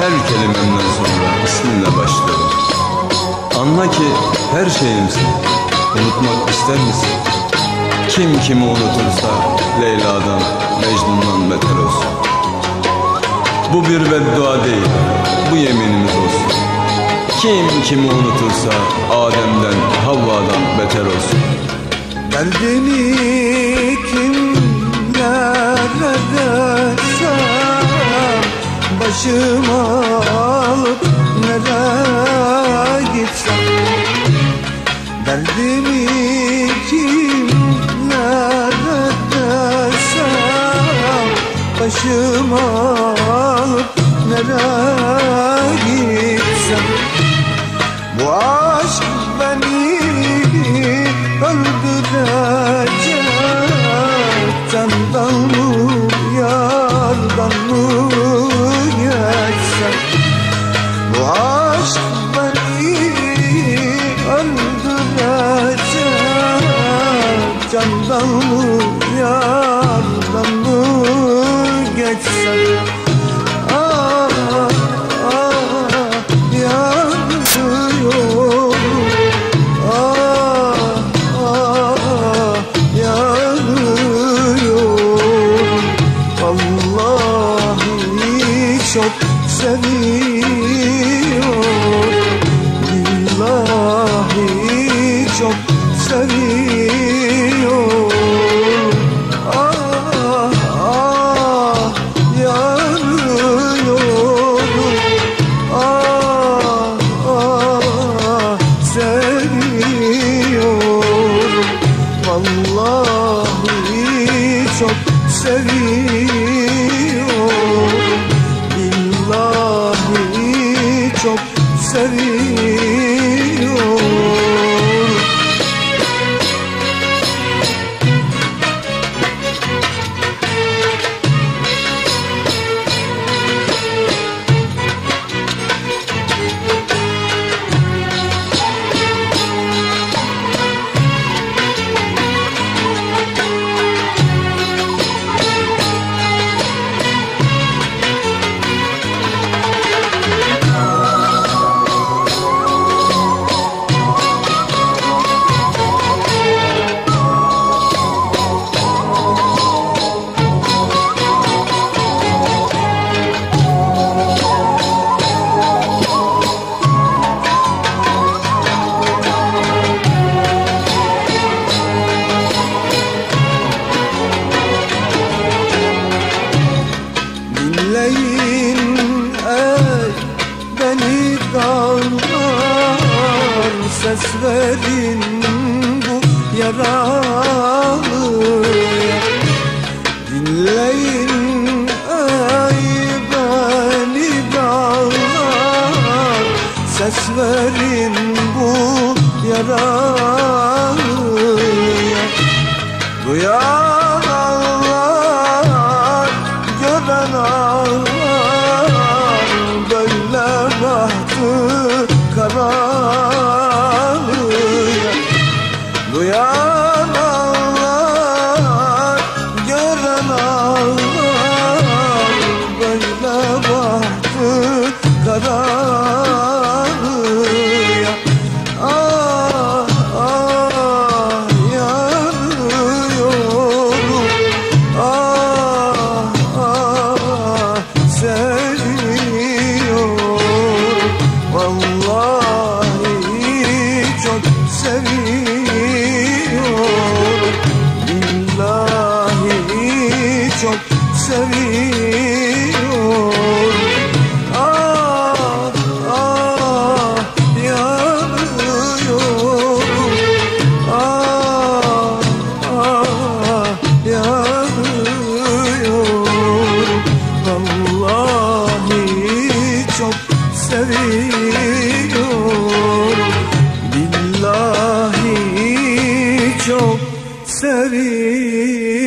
Her kelimemden sonra isminle başlıyorum. Anla ki her şeyimsin. Unutmak ister misin? Kim kimi unutursa Leyla'dan, Mecnun'dan beter olsun. Bu bir beddua değil, bu yeminimiz olsun. Kim kimi unutursa Adem'den, Havva'dan beter olsun. Derdimi kimlere desem Başıma alıp nereye gitsem? Derdimi kimlere desem? Başıma alıp nereye gitsem? Bu aşk beni öldürecek Candan mı geçsem Ah ah Ah ah Vallahi çok seviyorum Dinleyin ey beni dağlar Ses verin bu yaralıya Dinleyin ey beni dağlar Ses verin bu yaralıya Duyan love çok seviyorum